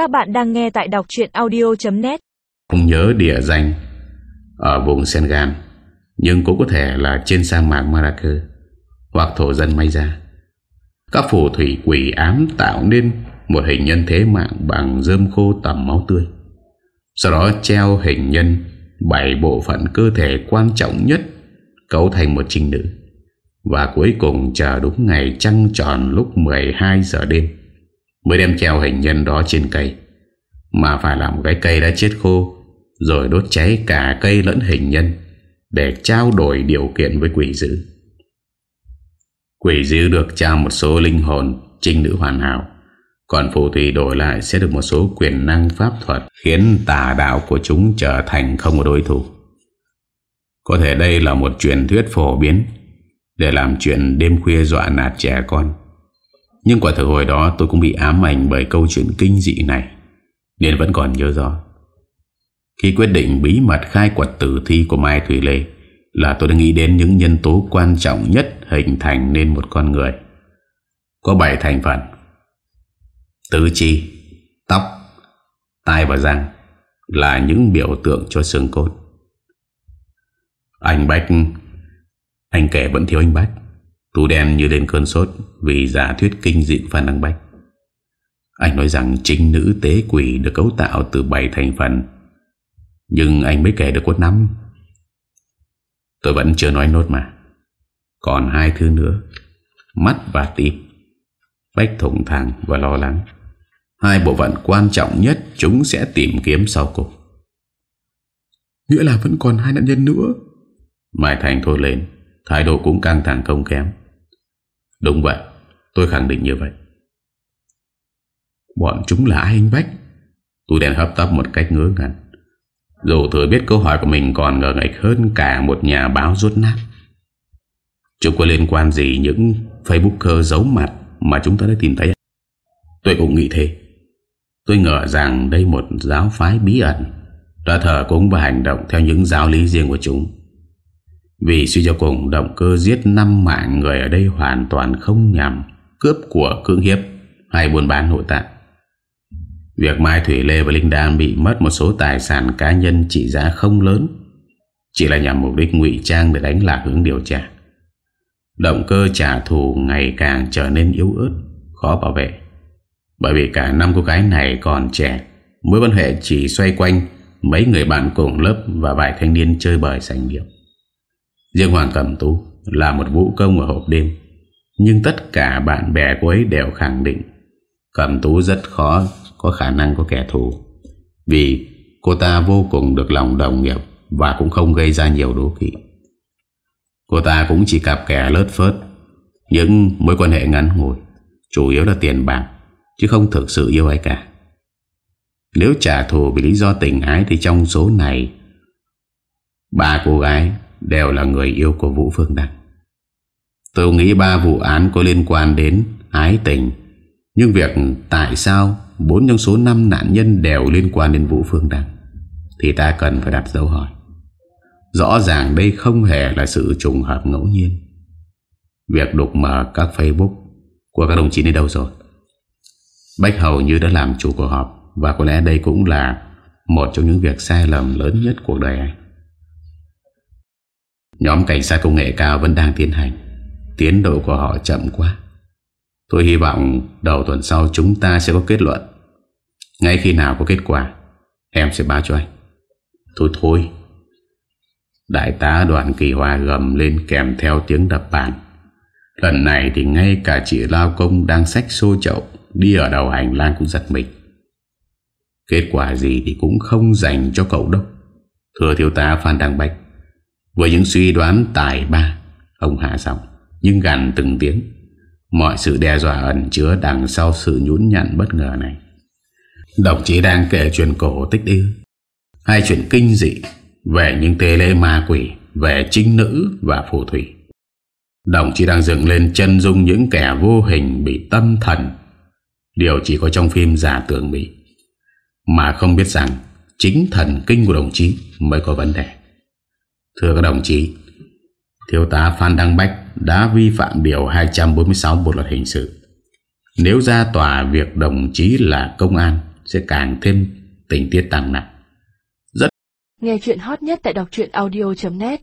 Các bạn đang nghe tại đọc chuyện audio.net Không nhớ địa danh Ở vùng Senegal, Nhưng cũng có thể là trên sa mạc Marrakech Hoặc thổ dân may ra Các phù thủy quỷ ám tạo nên Một hình nhân thế mạng bằng dơm khô tẩm máu tươi, Sau đó treo hình nhân Bảy bộ phận cơ thể quan trọng nhất Cấu thành một trinh nữ, Và cuối cùng chờ đúng ngày trăng tròn lúc 12 giờ đêm. Mới đem treo hình nhân đó trên cây. Mà phải làm cái cây đã chết khô, Rồi đốt cháy cả cây lẫn hình nhân Để trao đổi điều kiện với quỷ dữ. Quỷ dữ được trao một số linh hồn Trinh nữ hoàn hảo, Còn phù thủy đổi lại sẽ được một số quyền năng pháp thuật Khiến tà đạo của chúng trở thành không có đối thủ. Có thể đây là một truyền thuyết phổ biến Để làm chuyện đêm khuya dọa nạt trẻ con nhưng quả thực hồi đó tôi cũng bị ám ảnh bởi câu chuyện kinh dị này Nên vẫn còn nhớ rõ. Khi quyết định bí mật khai quật tử thi của Mai Thủy Lê Là tôi đã nghĩ đến những nhân tố quan trọng nhất hình thành nên một con người. Có 7 thành phần. Tứ chi, tóc, tai và răng Là những biểu tượng cho xương cốt. Anh Bách Anh kể vẫn thiếu anh Bách. Tú đen như lên cơn sốt Vì giả thuyết kinh dị Phan Đăng Bách. Anh nói rằng chính nữ tế quỷ Được cấu tạo từ 7 thành phần, Nhưng anh mới kể được có 5 Tôi vẫn chưa nói nốt mà. Còn hai thứ nữa, Mắt và tim. Bách thủng thẳng và lo lắng. Hai bộ phận quan trọng nhất Chúng sẽ tìm kiếm sau cùng. Nghĩa là vẫn còn hai nạn nhân nữa. Mai Thành thôi lên, Thái độ cũng căng thẳng không kém. Đúng vậy, Tôi khẳng định như vậy. Bọn chúng là ai anh Bách? Tôi đèn hấp tấp một cách ngớ ngẩn. Dù thừa biết câu hỏi của mình còn ngờ ngạch hơn cả một nhà báo rốt nát. Chúng có liên quan gì những Facebooker giấu mặt mà chúng ta đã tìm thấy. Tôi cũng nghĩ thế. Tôi ngờ rằng đây một giáo phái bí ẩn. Đã thờ cúng và hành động theo những giáo lý riêng của chúng vì suy cho cùng động cơ giết năm mạng người ở đây hoàn toàn không nhằm cướp của cưỡng hiếp hay buôn bán nội tạng. Việc Mai Thủy Lê và Linh Đan bị mất một số tài sản cá nhân trị giá không lớn chỉ là nhằm mục đích ngụy trang để đánh lạc hướng điều tra. Động cơ trả thù ngày càng trở nên yếu ớt, khó bảo vệ. Bởi vì cả năm cô gái này còn trẻ, mối quan hệ chỉ xoay quanh mấy người bạn cùng lớp và vài thanh niên chơi bời sành điệu. Riêng Hoàng Cẩm Tú là một vũ công ở hộp đêm, Nhưng tất cả bạn bè cô ấy đều khẳng định Cẩm Tú rất khó, có khả năng có kẻ thù, Vì cô ta vô cùng được lòng đồng nghiệp Và cũng không gây ra nhiều đố kỵ. Cô ta cũng chỉ cặp kẻ lớt phớt, Những mối quan hệ ngắn ngủi, Chủ yếu là tiền bạc, Chứ không thực sự yêu ai cả. Nếu trả thù vì lý do tình ái Thì trong số này, Ba cô gái đều là người yêu của Vũ Phương Đăng. Tôi nghĩ ba vụ án có liên quan đến ái tình, nhưng việc tại sao bốn trong số năm nạn nhân đều liên quan đến Vũ Phương Đăng thì ta cần phải đặt dấu hỏi. Rõ ràng đây không hề là sự trùng hợp ngẫu nhiên. Việc đục mở các Facebook của các đồng chí đến đâu rồi? Bách hầu như đã làm chủ cuộc họp và có lẽ đây cũng là một trong những việc sai lầm lớn nhất cuộc đời anh. Nhóm cảnh sát công nghệ cao vẫn đang tiến hành. Tiến độ của họ chậm quá. Tôi hy vọng đầu tuần sau chúng ta sẽ có kết luận. Ngay khi nào có kết quả, Em sẽ báo cho anh. Thôi thôi. Đại tá đoàn kỳ hòa gầm lên kèm theo tiếng đập bàn. Lần này thì ngay cả chị Lao Công đang xách xô chậu, Đi ở đầu hành lang cũng giật mình. Kết quả gì thì cũng không dành cho cậu đâu. Thưa thiếu tá Phan Đăng bạch với những suy đoán tài ba, Ông hạ giọng, Nhưng gần từng tiếng. Mọi sự đe dọa ẩn chứa đằng sau sự nhún nhặn bất ngờ này. Đồng chí đang kể chuyện cổ tích ư? Hai chuyện kinh dị Về những tê lễ ma quỷ, Về trinh nữ và phù thủy? Đồng chí đang dựng lên chân dung những kẻ vô hình bị tâm thần. Điều chỉ có trong phim giả tưởng bị. Mà không biết rằng Chính thần kinh của đồng chí mới có vấn đề. Thưa các đồng chí, Thiếu tá Phan Đăng Bách đã vi phạm điều 246 Bộ Luật Hình sự. Nếu ra tòa, việc đồng chí là công an Sẽ càng thêm tình tiết tăng nặng. Nghe chuyện hot nhất tại đọc audio.net